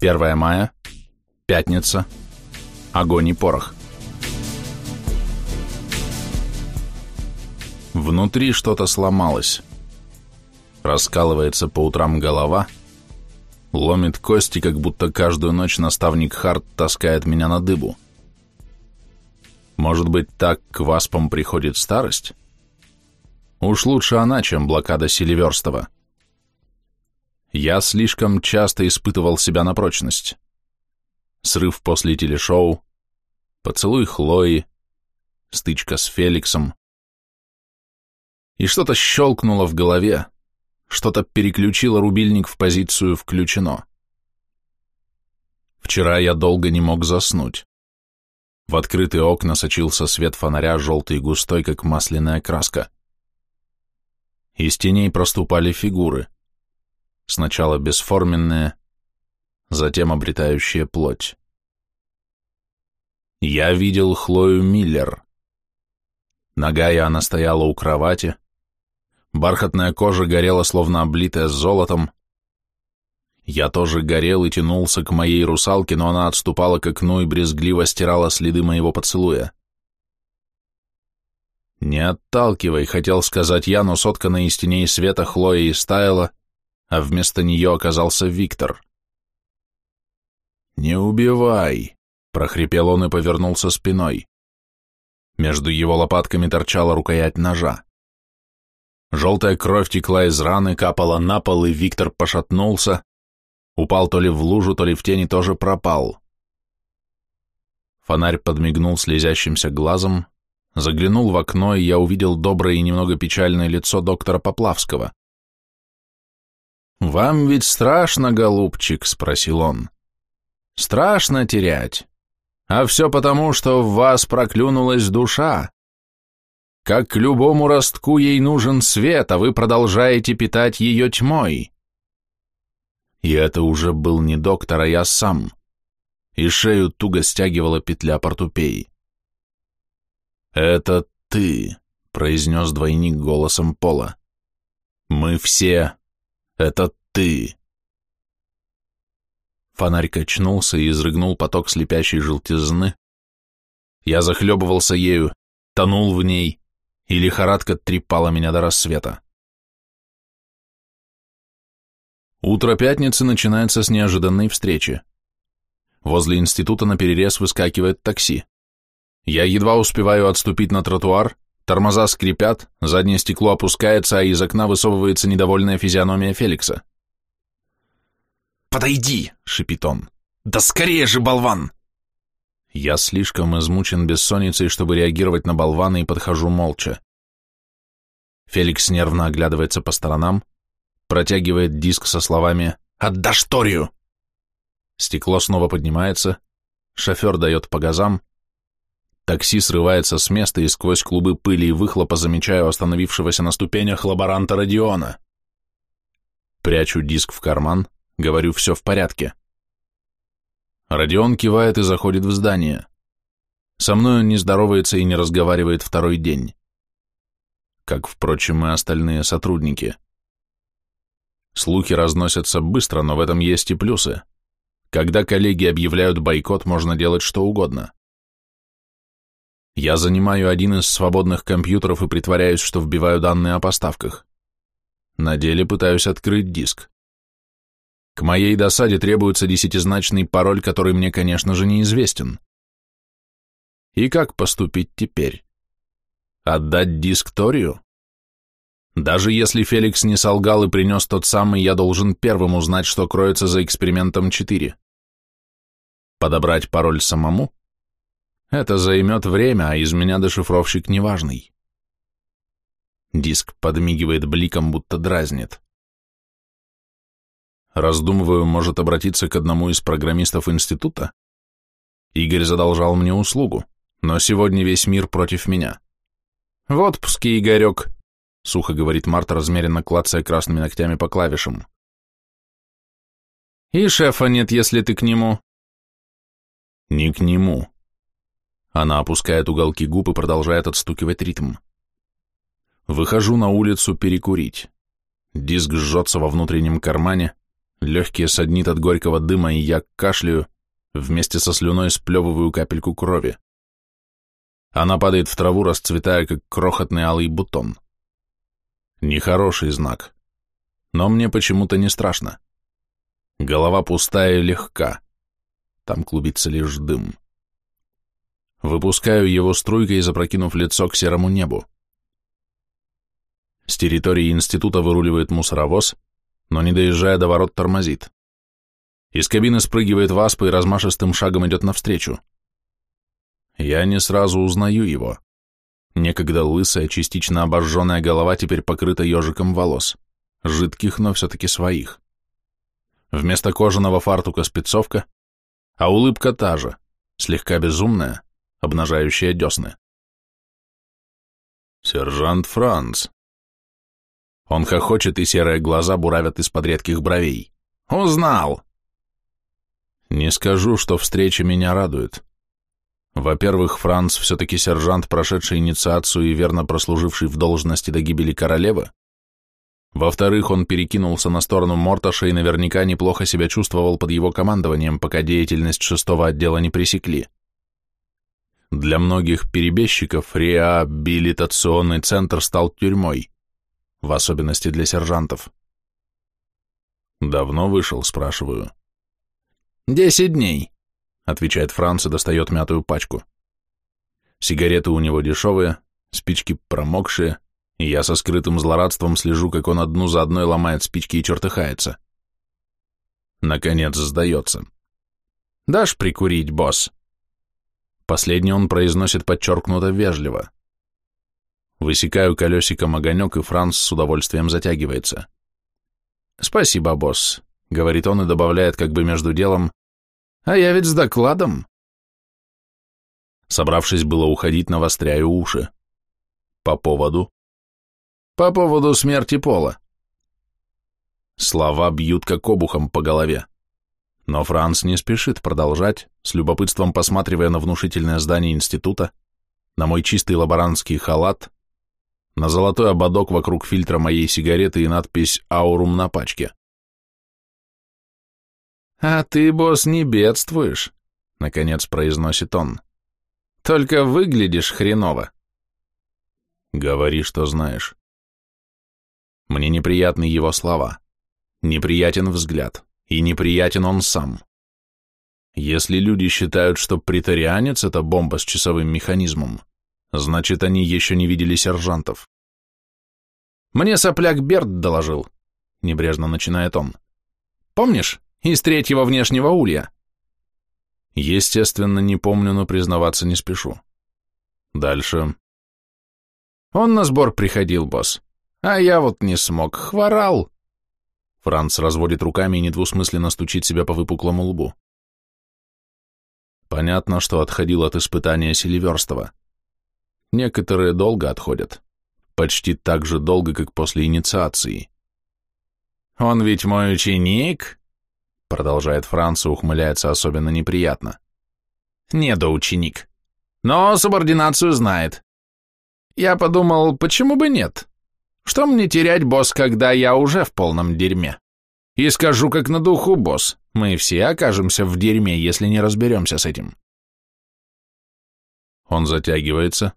1 мая, пятница, огонь и порох. Внутри что-то сломалось. Раскалывается по утрам голова, ломит кости, как будто каждую ночь наставник Харт таскает меня на дыбу. Может быть, так к васпам приходит старость? Уж лучше она, чем блокада Селиверстова. Я слишком часто испытывал себя на прочность. Срыв после телешоу, поцелуй Хлои, стычка с Феликсом. И что-то щелкнуло в голове, что-то переключило рубильник в позицию «включено». Вчера я долго не мог заснуть. В открытые окна сочился свет фонаря, желтый и густой, как масляная краска. Из теней проступали фигуры сначала бесформенные, затем обретающие плоть. Я видел Хлою Миллер. Ногая она стояла у кровати, бархатная кожа горела, словно облитая золотом. Я тоже горел и тянулся к моей русалке, но она отступала к окну и брезгливо стирала следы моего поцелуя. «Не отталкивай», — хотел сказать я, но сотканная из теней света Хлоя и стаяла, а вместо нее оказался Виктор. «Не убивай!» — прохрипел он и повернулся спиной. Между его лопатками торчала рукоять ножа. Желтая кровь текла из раны, капала на пол, и Виктор пошатнулся, упал то ли в лужу, то ли в тени, тоже пропал. Фонарь подмигнул слезящимся глазом, заглянул в окно, и я увидел доброе и немного печальное лицо доктора Поплавского. «Вам ведь страшно, голубчик?» — спросил он. «Страшно терять. А все потому, что в вас проклюнулась душа. Как к любому ростку ей нужен свет, а вы продолжаете питать ее тьмой». И это уже был не доктор, а я сам. И шею туго стягивала петля портупеи. «Это ты», — произнес двойник голосом Пола. «Мы все это ты!» Фонарь качнулся и изрыгнул поток слепящей желтизны. Я захлебывался ею, тонул в ней, и лихорадка трепала меня до рассвета. Утро пятницы начинается с неожиданной встречи. Возле института на перерез выскакивает такси. Я едва успеваю отступить на тротуар, Тормоза скрипят, заднее стекло опускается, а из окна высовывается недовольная физиономия Феликса. «Подойди!» — шипит он. «Да скорее же, болван!» Я слишком измучен бессонницей, чтобы реагировать на болвана, и подхожу молча. Феликс нервно оглядывается по сторонам, протягивает диск со словами «Отдашь Торию!» Стекло снова поднимается, шофер дает по газам, Такси срывается с места, и сквозь клубы пыли и выхлопа замечаю остановившегося на ступенях лаборанта Родиона. Прячу диск в карман, говорю, все в порядке. Родион кивает и заходит в здание. Со мной он не здоровается и не разговаривает второй день. Как, впрочем, и остальные сотрудники. Слухи разносятся быстро, но в этом есть и плюсы. Когда коллеги объявляют бойкот, можно делать что угодно. Я занимаю один из свободных компьютеров и притворяюсь, что вбиваю данные о поставках. На деле пытаюсь открыть диск. К моей досаде требуется десятизначный пароль, который мне, конечно же, неизвестен. И как поступить теперь? Отдать диск Торию? Даже если Феликс не солгал и принес тот самый, я должен первым узнать, что кроется за экспериментом 4. Подобрать пароль самому? Это займет время, а из меня дешифровщик неважный. Диск подмигивает бликом, будто дразнит. Раздумываю, может обратиться к одному из программистов института? Игорь задолжал мне услугу, но сегодня весь мир против меня. В отпуске, Игорек, сухо говорит Марта, размеренно клацая красными ногтями по клавишам. И шефа нет, если ты к нему. Не к нему, она опускает уголки губ и продолжает отстукивать ритм. Выхожу на улицу перекурить. Диск жжется во внутреннем кармане, Легкие саднит от горького дыма, и я кашляю, вместе со слюной сплевываю капельку крови. Она падает в траву, расцветая, как крохотный алый бутон. Нехороший знак. Но мне почему-то не страшно. Голова пустая и легка. Там клубится лишь дым. Выпускаю его струйкой, запрокинув лицо к серому небу. С территории института выруливает мусоровоз, но не доезжая до ворот тормозит. Из кабины спрыгивает Васпа и размашистым шагом идет навстречу. Я не сразу узнаю его. Некогда лысая, частично обожженная голова теперь покрыта ежиком волос. Жидких, но все-таки своих. Вместо кожаного фартука спецовка, а улыбка та же, слегка безумная, обнажающая десны. «Сержант Франц». Он хохочет, и серые глаза буравят из-под редких бровей. «Узнал!» Не скажу, что встреча меня радует. Во-первых, Франц все-таки сержант, прошедший инициацию и верно прослуживший в должности до гибели королевы. Во-вторых, он перекинулся на сторону Морташа и наверняка неплохо себя чувствовал под его командованием, пока деятельность шестого отдела не пресекли. Для многих перебежчиков реабилитационный центр стал тюрьмой, в особенности для сержантов. «Давно вышел?» – спрашиваю. «Десять дней», – отвечает Франц и достает мятую пачку. Сигареты у него дешевые, спички промокшие, и я со скрытым злорадством слежу, как он одну за одной ломает спички и чертыхается. Наконец сдается. «Дашь прикурить, босс?» Последний он произносит подчеркнуто вежливо. Высекаю колесиком огонек, и Франц с удовольствием затягивается. «Спасибо, босс», — говорит он и добавляет как бы между делом, «а я ведь с докладом». Собравшись было уходить, навостряю уши. По поводу? По поводу смерти Пола. Слова бьют как обухом по голове. Но Франц не спешит продолжать, с любопытством посматривая на внушительное здание института, на мой чистый лаборантский халат, на золотой ободок вокруг фильтра моей сигареты и надпись «Аурум» на пачке. «А ты, босс, не бедствуешь», — наконец произносит он. «Только выглядишь хреново». «Говори, что знаешь». Мне неприятны его слова, неприятен взгляд, и неприятен он сам. Если люди считают, что притарианец — это бомба с часовым механизмом, значит, они еще не видели сержантов. «Мне сопляк Берт доложил», — небрежно начинает он. «Помнишь, из третьего внешнего улья?» Естественно, не помню, но признаваться не спешу. Дальше. Он на сбор приходил, босс. А я вот не смог, хворал. Франц разводит руками и недвусмысленно стучит себя по выпуклому лбу. Понятно, что отходил от испытания Селиверстова. Некоторые долго отходят. Почти так же долго, как после инициации. «Он ведь мой ученик?» Продолжает Франц и ухмыляется особенно неприятно. «Недоученик. Но субординацию знает. Я подумал, почему бы нет?» Что мне терять, босс, когда я уже в полном дерьме? И скажу как на духу, босс, мы все окажемся в дерьме, если не разберемся с этим. Он затягивается,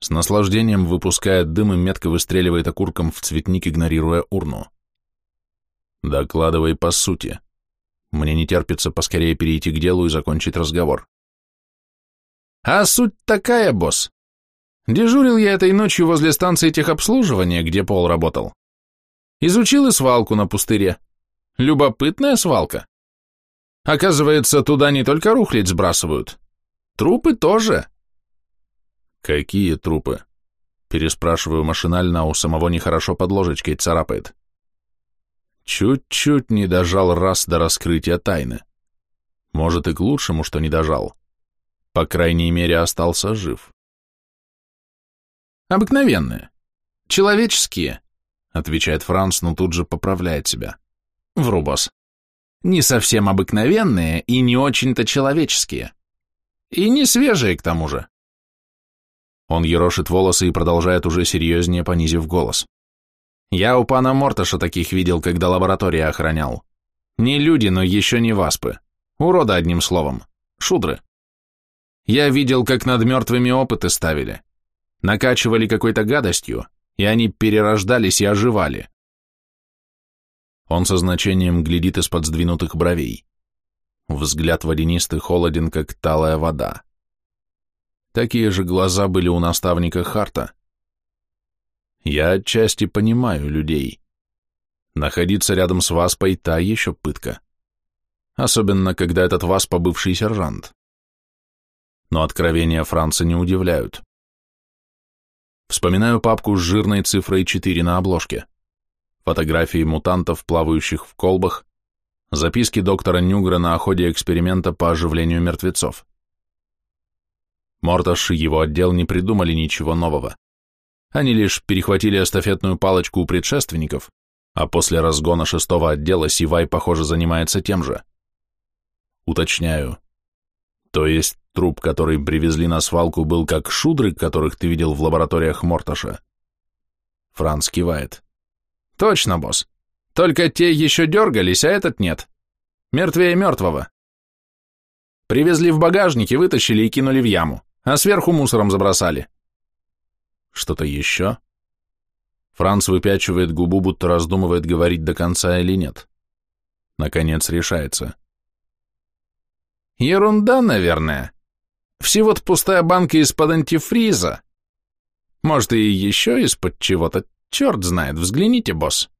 с наслаждением выпускает дым и метко выстреливает окурком в цветник, игнорируя урну. Докладывай по сути. Мне не терпится поскорее перейти к делу и закончить разговор. А суть такая, босс. Дежурил я этой ночью возле станции техобслуживания, где Пол работал. Изучил и свалку на пустыре. Любопытная свалка. Оказывается, туда не только рухлядь сбрасывают. Трупы тоже. Какие трупы? Переспрашиваю машинально, а у самого нехорошо под ложечкой царапает. Чуть-чуть не дожал раз до раскрытия тайны. Может и к лучшему, что не дожал. По крайней мере, остался жив. Обыкновенные. Человеческие, отвечает Франц, но тут же поправляет себя. Вру, босс. Не совсем обыкновенные и не очень-то человеческие. И не свежие, к тому же. Он ерошит волосы и продолжает уже серьезнее, понизив голос. Я у пана Морташа таких видел, когда лаборатория охранял. Не люди, но еще не васпы. Урода, одним словом. Шудры. Я видел, как над мертвыми опыты ставили. Накачивали какой-то гадостью, и они перерождались и оживали. Он со значением глядит из-под сдвинутых бровей. Взгляд водянистый холоден, как талая вода. Такие же глаза были у наставника Харта. Я отчасти понимаю людей. Находиться рядом с Васпой — та еще пытка. Особенно, когда этот Васпа — бывший сержант. Но откровения Франца не удивляют. Вспоминаю папку с жирной цифрой 4 на обложке. Фотографии мутантов, плавающих в колбах, записки доктора Нюгра о ходе эксперимента по оживлению мертвецов. Морташ и его отдел не придумали ничего нового. Они лишь перехватили эстафетную палочку у предшественников, а после разгона шестого отдела Сивай, похоже, занимается тем же. Уточняю. То есть труп, который привезли на свалку, был как шудры, которых ты видел в лабораториях Морташа? Франц кивает. Точно, босс. Только те еще дергались, а этот нет. Мертвее мертвого. Привезли в багажнике, вытащили и кинули в яму а сверху мусором забросали. Что-то еще? Франц выпячивает губу, будто раздумывает, говорить до конца или нет. Наконец решается. Ерунда, наверное. Всего-то пустая банка из-под антифриза. Может, и еще из-под чего-то. Черт знает, взгляните, босс.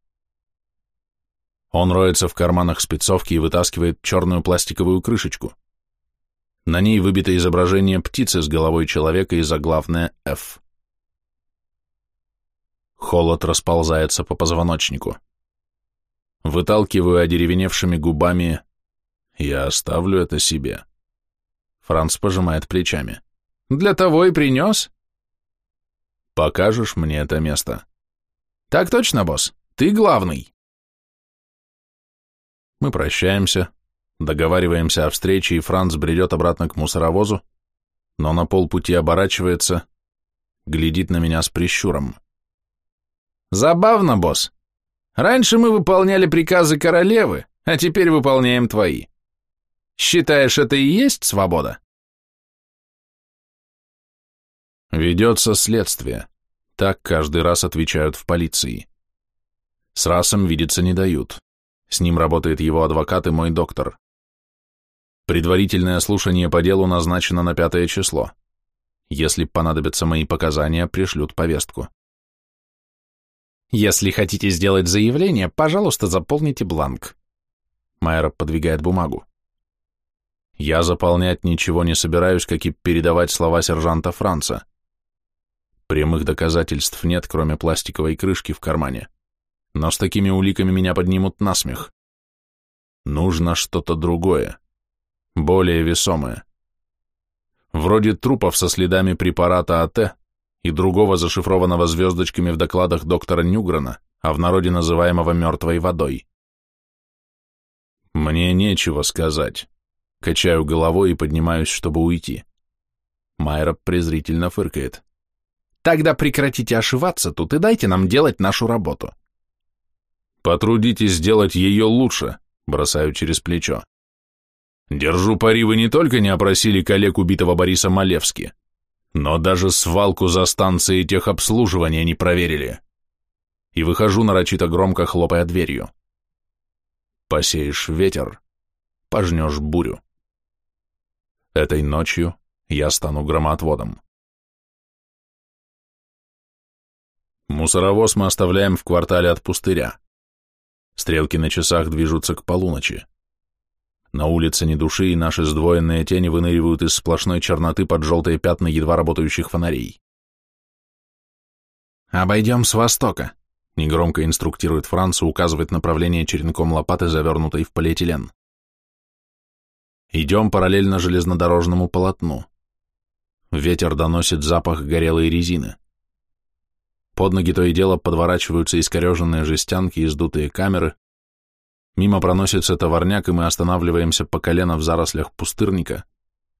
Он роется в карманах спецовки и вытаскивает черную пластиковую крышечку. На ней выбито изображение птицы с головой человека и заглавное «Ф». Холод расползается по позвоночнику. Выталкиваю одеревеневшими губами «Я оставлю это себе». Франц пожимает плечами. «Для того и принес». «Покажешь мне это место?» «Так точно, босс. Ты главный». Мы прощаемся, Договариваемся о встрече, и Франц бредет обратно к мусоровозу, но на полпути оборачивается, глядит на меня с прищуром. «Забавно, босс. Раньше мы выполняли приказы королевы, а теперь выполняем твои. Считаешь, это и есть свобода?» Ведется следствие. Так каждый раз отвечают в полиции. С расом видеться не дают. С ним работает его адвокат и мой доктор. Предварительное слушание по делу назначено на пятое число. Если понадобятся мои показания, пришлют повестку. Если хотите сделать заявление, пожалуйста, заполните бланк. Майер подвигает бумагу. Я заполнять ничего не собираюсь, как и передавать слова сержанта Франца. Прямых доказательств нет, кроме пластиковой крышки в кармане. Но с такими уликами меня поднимут на смех. Нужно что-то другое более весомое. Вроде трупов со следами препарата АТ и другого зашифрованного звездочками в докладах доктора Нюгрена, а в народе называемого мертвой водой. Мне нечего сказать. Качаю головой и поднимаюсь, чтобы уйти. Майра презрительно фыркает. Тогда прекратите ошиваться тут и дайте нам делать нашу работу. Потрудитесь сделать ее лучше, бросаю через плечо. Держу пари, вы не только не опросили коллег убитого Бориса Малевски, но даже свалку за станцией техобслуживания не проверили. И выхожу нарочито громко, хлопая дверью. Посеешь ветер, пожнешь бурю. Этой ночью я стану громоотводом. Мусоровоз мы оставляем в квартале от пустыря. Стрелки на часах движутся к полуночи. На улице ни души, и наши сдвоенные тени выныривают из сплошной черноты под желтые пятна едва работающих фонарей. «Обойдем с востока», — негромко инструктирует Франц и указывает направление черенком лопаты, завернутой в полиэтилен. Идем параллельно железнодорожному полотну. Ветер доносит запах горелой резины. Под ноги то и дело подворачиваются искореженные жестянки и сдутые камеры, Мимо проносится товарняк, и мы останавливаемся по колено в зарослях пустырника,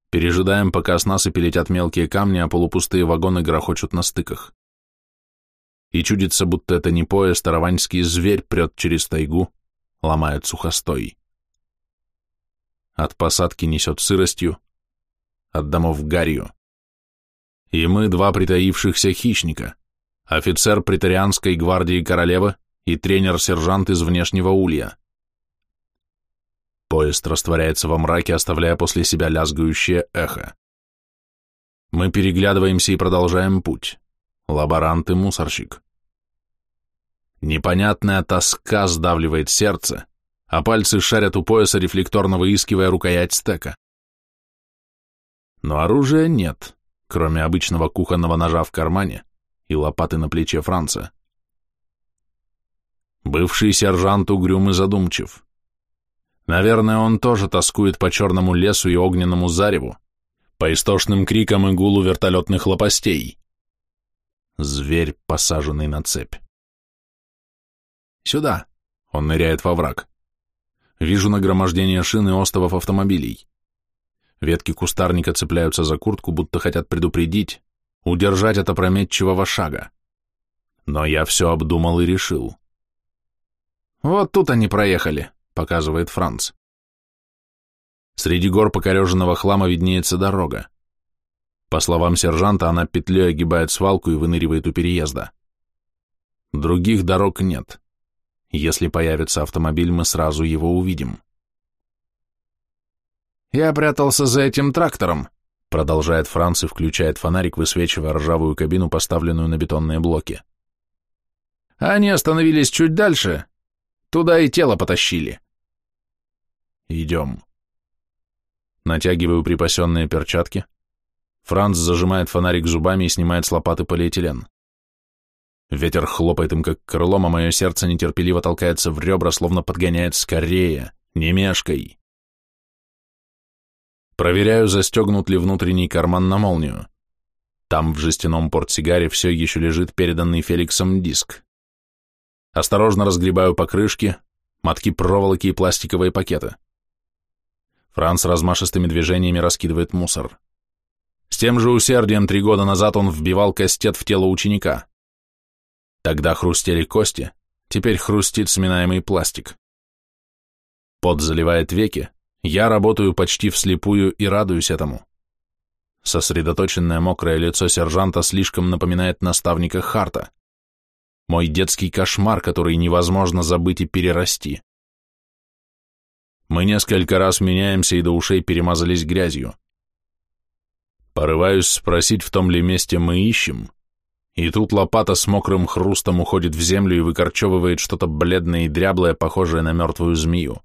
пережидаем, пока с насыпи летят мелкие камни, а полупустые вагоны грохочут на стыках. И чудится, будто это не поезд, а раваньский зверь прет через тайгу, ломает сухостой. от посадки несет сыростью, от домов гарью. И мы два притаившихся хищника, офицер претарианской гвардии королевы и тренер-сержант из внешнего улья. Поезд растворяется во мраке, оставляя после себя лязгающее эхо. Мы переглядываемся и продолжаем путь. Лаборант и мусорщик. Непонятная тоска сдавливает сердце, а пальцы шарят у пояса, рефлекторно выискивая рукоять стека. Но оружия нет, кроме обычного кухонного ножа в кармане и лопаты на плече Франца. Бывший сержант угрюм и задумчив. Наверное, он тоже тоскует по черному лесу и огненному зареву, по истошным крикам и гулу вертолетных лопастей. Зверь, посаженный на цепь. «Сюда!» — он ныряет во враг. Вижу нагромождение шин и остовов автомобилей. Ветки кустарника цепляются за куртку, будто хотят предупредить, удержать от опрометчивого шага. Но я все обдумал и решил. «Вот тут они проехали», — показывает Франц. Среди гор покореженного хлама виднеется дорога. По словам сержанта, она петлей огибает свалку и выныривает у переезда. Других дорог нет. Если появится автомобиль, мы сразу его увидим. «Я прятался за этим трактором», — продолжает Франц и включает фонарик, высвечивая ржавую кабину, поставленную на бетонные блоки. «Они остановились чуть дальше. Туда и тело потащили». «Идем». Натягиваю припасенные перчатки. Франц зажимает фонарик зубами и снимает с лопаты полиэтилен. Ветер хлопает им, как крылом, а мое сердце нетерпеливо толкается в ребра, словно подгоняет скорее, не мешкой. Проверяю, застегнут ли внутренний карман на молнию. Там в жестяном портсигаре все еще лежит переданный Феликсом диск. Осторожно разгребаю покрышки, мотки проволоки и пластиковые пакеты. Франц размашистыми движениями раскидывает мусор. С тем же усердием три года назад он вбивал кастет в тело ученика. Тогда хрустели кости, теперь хрустит сминаемый пластик. Пот заливает веки, я работаю почти вслепую и радуюсь этому. Сосредоточенное мокрое лицо сержанта слишком напоминает наставника Харта. Мой детский кошмар, который невозможно забыть и перерасти. Мы несколько раз меняемся и до ушей перемазались грязью. Порываюсь спросить, в том ли месте мы ищем, и тут лопата с мокрым хрустом уходит в землю и выкорчевывает что-то бледное и дряблое, похожее на мертвую змею.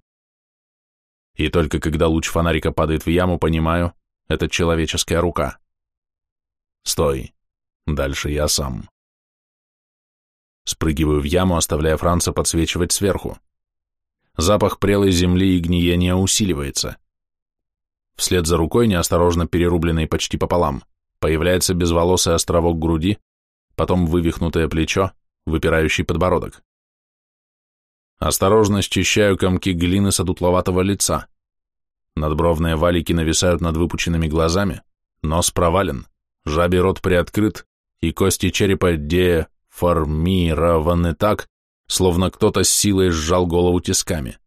И только когда луч фонарика падает в яму, понимаю, это человеческая рука. Стой. Дальше я сам. Спрыгиваю в яму, оставляя Франца подсвечивать сверху. Запах прелой земли и гниения усиливается. Вслед за рукой, неосторожно перерубленной почти пополам, появляется безволосый островок груди, потом вывихнутое плечо, выпирающий подбородок. Осторожно счищаю комки глины с одутловатого лица. Надбровные валики нависают над выпученными глазами, нос провален, жабий рот приоткрыт, и кости черепа деформированы так, словно кто-то с силой сжал голову тисками.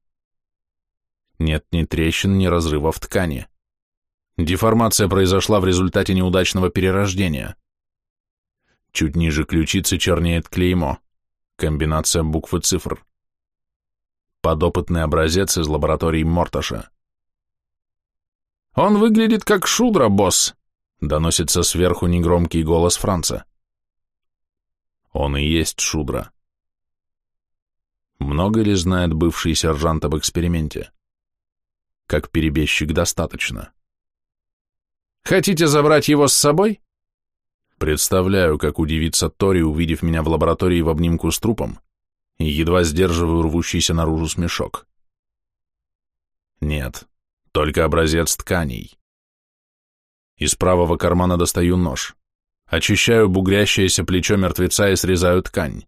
Нет ни трещин, ни разрывов ткани. Деформация произошла в результате неудачного перерождения. Чуть ниже ключицы чернеет клеймо. Комбинация букв и цифр. Подопытный образец из лаборатории Морташа. «Он выглядит как шудра, босс!» — доносится сверху негромкий голос Франца. Он и есть шудра. Много ли знает бывший сержант об эксперименте? Как перебежчик достаточно. «Хотите забрать его с собой?» Представляю, как удивится Тори, увидев меня в лаборатории в обнимку с трупом, едва сдерживаю рвущийся наружу смешок. Нет, только образец тканей. Из правого кармана достаю нож. Очищаю бугрящееся плечо мертвеца и срезаю ткань.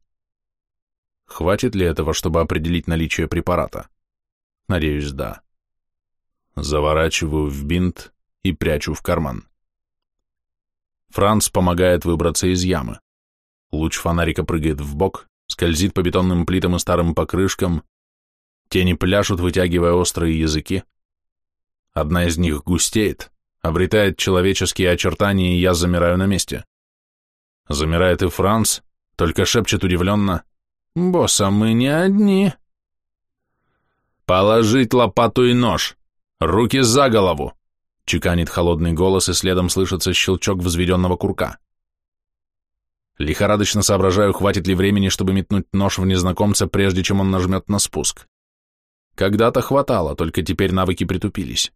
Хватит ли этого, чтобы определить наличие препарата? Надеюсь, да. Заворачиваю в бинт и прячу в карман. Франц помогает выбраться из ямы. Луч фонарика прыгает в бок, скользит по бетонным плитам и старым покрышкам, тени пляшут, вытягивая острые языки. Одна из них густеет, обретает человеческие очертания, и я замираю на месте. Замирает и Франц, только шепчет удивленно. «Босс, а мы не одни». «Положить лопату и нож! Руки за голову!» Чеканит холодный голос, и следом слышится щелчок взведенного курка. Лихорадочно соображаю, хватит ли времени, чтобы метнуть нож в незнакомца, прежде чем он нажмет на спуск. Когда-то хватало, только теперь навыки притупились.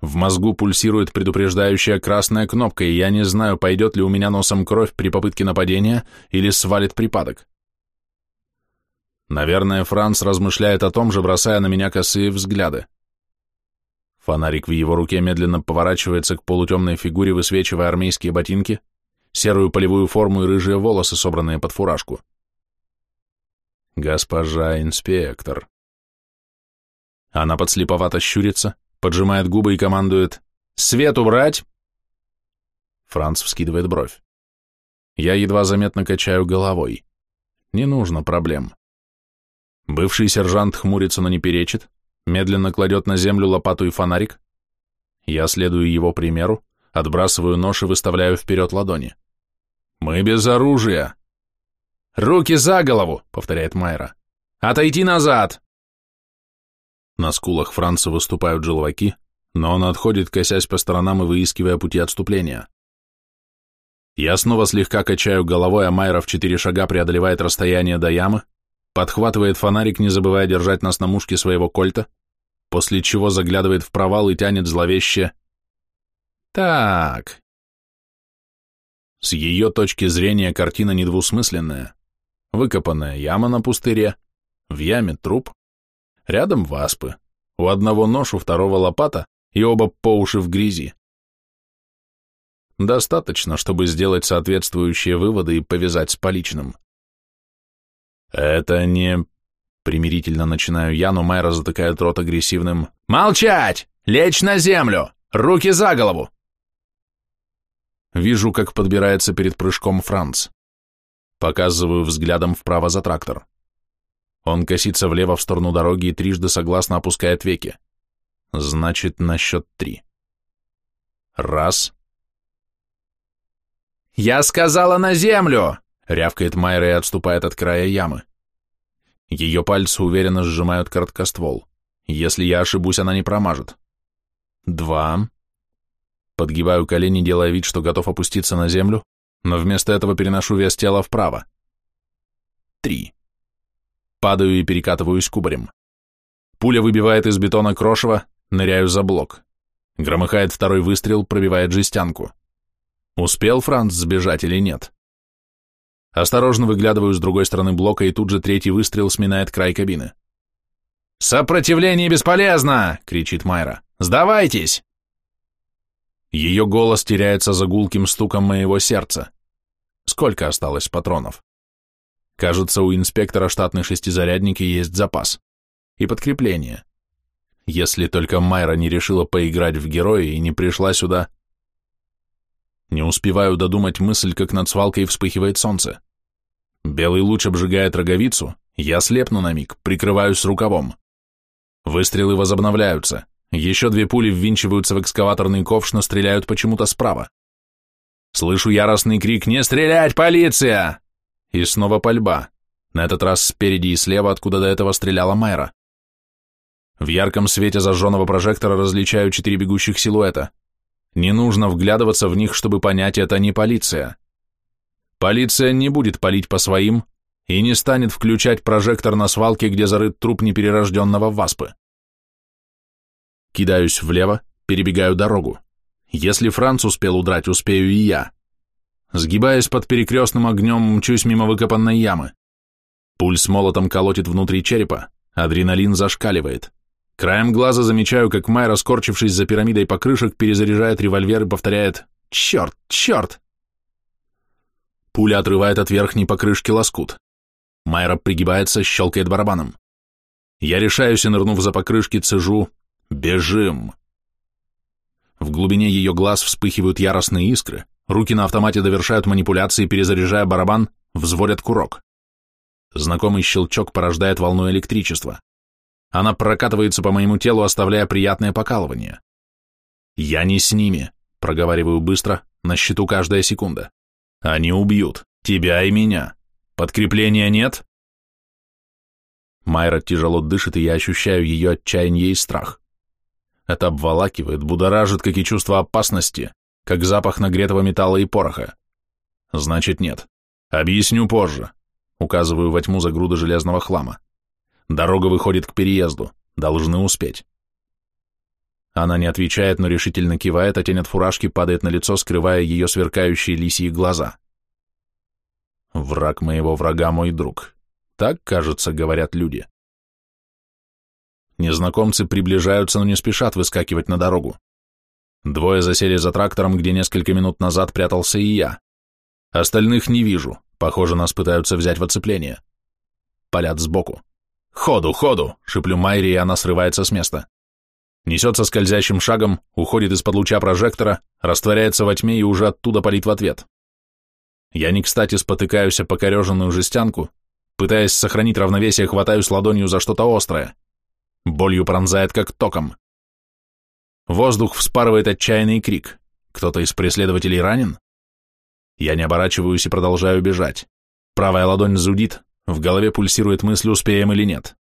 В мозгу пульсирует предупреждающая красная кнопка, и я не знаю, пойдет ли у меня носом кровь при попытке нападения или свалит припадок. Наверное, Франц размышляет о том же, бросая на меня косые взгляды. Фонарик в его руке медленно поворачивается к полутемной фигуре, высвечивая армейские ботинки, серую полевую форму и рыжие волосы, собранные под фуражку. Госпожа инспектор. Она подслеповато щурится, поджимает губы и командует «Свет убрать!» Франц вскидывает бровь. Я едва заметно качаю головой. Не нужно проблем. Бывший сержант хмурится, но не перечит, медленно кладет на землю лопату и фонарик. Я следую его примеру, отбрасываю нож и выставляю вперед ладони. «Мы без оружия!» «Руки за голову!» — повторяет Майра. «Отойти назад!» На скулах Франца выступают желваки, но он отходит, косясь по сторонам и выискивая пути отступления. Я снова слегка качаю головой, а Майра в четыре шага преодолевает расстояние до ямы, подхватывает фонарик, не забывая держать нас на мушке своего кольта, после чего заглядывает в провал и тянет зловеще «Так». С ее точки зрения картина недвусмысленная. Выкопанная яма на пустыре, в яме труп, рядом васпы, у одного нож, у второго лопата и оба по уши в грязи. Достаточно, чтобы сделать соответствующие выводы и повязать с поличным. Это не... Примирительно начинаю я, но Майра затыкает рот агрессивным «Молчать! Лечь на землю! Руки за голову!» Вижу, как подбирается перед прыжком Франц. Показываю взглядом вправо за трактор. Он косится влево в сторону дороги и трижды согласно опускает веки. Значит, на счет три. Раз. «Я сказала на землю!» — рявкает Майра и отступает от края ямы. Ее пальцы уверенно сжимают короткоствол. Если я ошибусь, она не промажет. Два. Подгибаю колени, делая вид, что готов опуститься на землю, но вместо этого переношу вес тела вправо. Три. Падаю и перекатываюсь кубарем. Пуля выбивает из бетона крошево, ныряю за блок. Громыхает второй выстрел, пробивает жестянку. Успел Франц сбежать или нет? Осторожно выглядываю с другой стороны блока, и тут же третий выстрел сминает край кабины. «Сопротивление бесполезно!» — кричит Майра. «Сдавайтесь!» Ее голос теряется за гулким стуком моего сердца. Сколько осталось патронов? Кажется, у инспектора штатной шестизарядники есть запас. И подкрепление. Если только Майра не решила поиграть в героя и не пришла сюда... Не успеваю додумать мысль, как над свалкой вспыхивает солнце. Белый луч обжигает роговицу, я слепну на миг, прикрываюсь рукавом. Выстрелы возобновляются. Еще две пули ввинчиваются в экскаваторный ковш, но стреляют почему-то справа. Слышу яростный крик «Не стрелять, полиция!» И снова пальба. На этот раз спереди и слева, откуда до этого стреляла Майра. В ярком свете зажженного прожектора различаю четыре бегущих силуэта. Не нужно вглядываться в них, чтобы понять, это не полиция. Полиция не будет палить по своим и не станет включать прожектор на свалке, где зарыт труп неперерожденного васпы. Кидаюсь влево, перебегаю дорогу. Если Франц успел удрать, успею и я. Сгибаясь под перекрестным огнем, мчусь мимо выкопанной ямы. Пульс молотом колотит внутри черепа, адреналин зашкаливает. Краем глаза замечаю, как Майра, скорчившись за пирамидой покрышек, перезаряжает револьвер и повторяет «Черт! Черт!». Пуля отрывает от верхней покрышки лоскут. Майра пригибается, щелкает барабаном. Я решаюсь и, нырнув за покрышки, цежу «Бежим!». В глубине ее глаз вспыхивают яростные искры, руки на автомате довершают манипуляции, перезаряжая барабан, взводят курок. Знакомый щелчок порождает волну электричества. Она прокатывается по моему телу, оставляя приятное покалывание. «Я не с ними», — проговариваю быстро, на счету каждая секунда. «Они убьют. Тебя и меня. Подкрепления нет?» Майра тяжело дышит, и я ощущаю ее отчаяние и страх. Это обволакивает, будоражит, как и чувство опасности, как запах нагретого металла и пороха. Значит, нет. Объясню позже. Указываю во тьму за груду железного хлама. Дорога выходит к переезду. Должны успеть. Она не отвечает, но решительно кивает, а тень от фуражки падает на лицо, скрывая ее сверкающие лисьи глаза. Враг моего врага мой друг. Так, кажется, говорят люди. Незнакомцы приближаются, но не спешат выскакивать на дорогу. Двое засели за трактором, где несколько минут назад прятался и я. Остальных не вижу, похоже, нас пытаются взять в оцепление. Палят сбоку. «Ходу, ходу!» — шиплю Майри, и она срывается с места. Несется скользящим шагом, уходит из-под луча прожектора, растворяется во тьме и уже оттуда палит в ответ. Я не кстати спотыкаюсь о покореженную жестянку, пытаясь сохранить равновесие, хватаюсь ладонью за что-то острое. Болью пронзает, как током. Воздух вспарывает отчаянный крик. Кто-то из преследователей ранен? Я не оборачиваюсь и продолжаю бежать. Правая ладонь зудит, в голове пульсирует мысль, успеем или нет.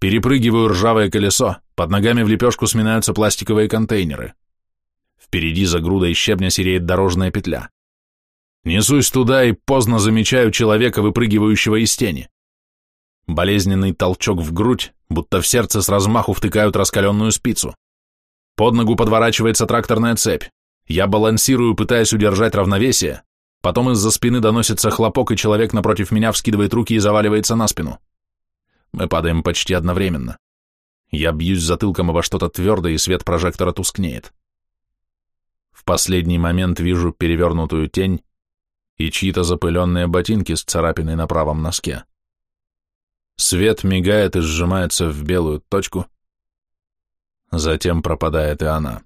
Перепрыгиваю ржавое колесо, под ногами в лепешку сминаются пластиковые контейнеры. Впереди за грудой щебня сереет дорожная петля. Несусь туда и поздно замечаю человека, выпрыгивающего из тени. Болезненный толчок в грудь, будто в сердце с размаху втыкают раскаленную спицу. Под ногу подворачивается тракторная цепь. Я балансирую, пытаясь удержать равновесие. Потом из-за спины доносится хлопок, и человек напротив меня вскидывает руки и заваливается на спину. Мы падаем почти одновременно. Я бьюсь затылком обо что-то твердое, и свет прожектора тускнеет. В последний момент вижу перевернутую тень и чьи-то запыленные ботинки с царапиной на правом носке. Свет мигает и сжимается в белую точку, затем пропадает и она.